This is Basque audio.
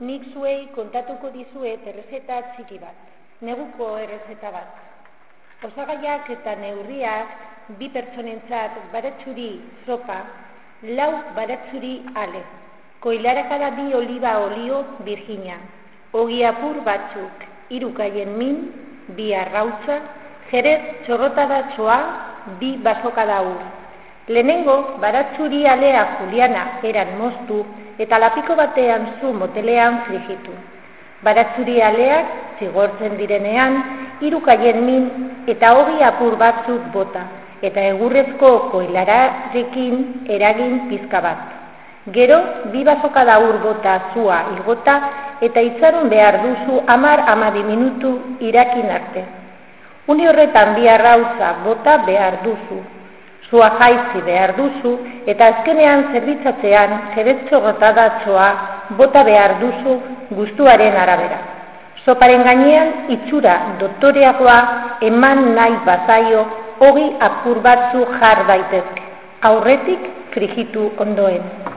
nik zuei kontatuko dizuet errezeta txiki bat, neguko errezeta bat. Osagaiak eta neurriak bi pertsonentzat baratzuri zopa, lau baratzuri ale, koilarakada bi oliba olio Virginia, ogi apur batzuk, irukaien min, bi arrautza, jerez txorrotada txoa, bi basokada ur. Lehenengo, baratzuri alea Juliana eran moztu eta lapiko batean zu motelean frigitu. Baratzuri aleak, zigortzen direnean, irukaien min eta hogi apur batzuk bota, eta egurrezko koilararekin eragin pizka bat. Gero, bi bazoka daur bota zua igota eta itzarun behar duzu amar amadi minutu irakin arte. Uni horretan bi arrautza bota behar duzu, zua jaitzi behar duzu eta azkenean zerbitzatzean jeretzo gotadatzoa bota behar duzu gustuaren arabera. Soparen gainean itxura doktoreagoa eman nahi bazaio hogi apur batzu jar daitezke. Aurretik frigitu ondoen.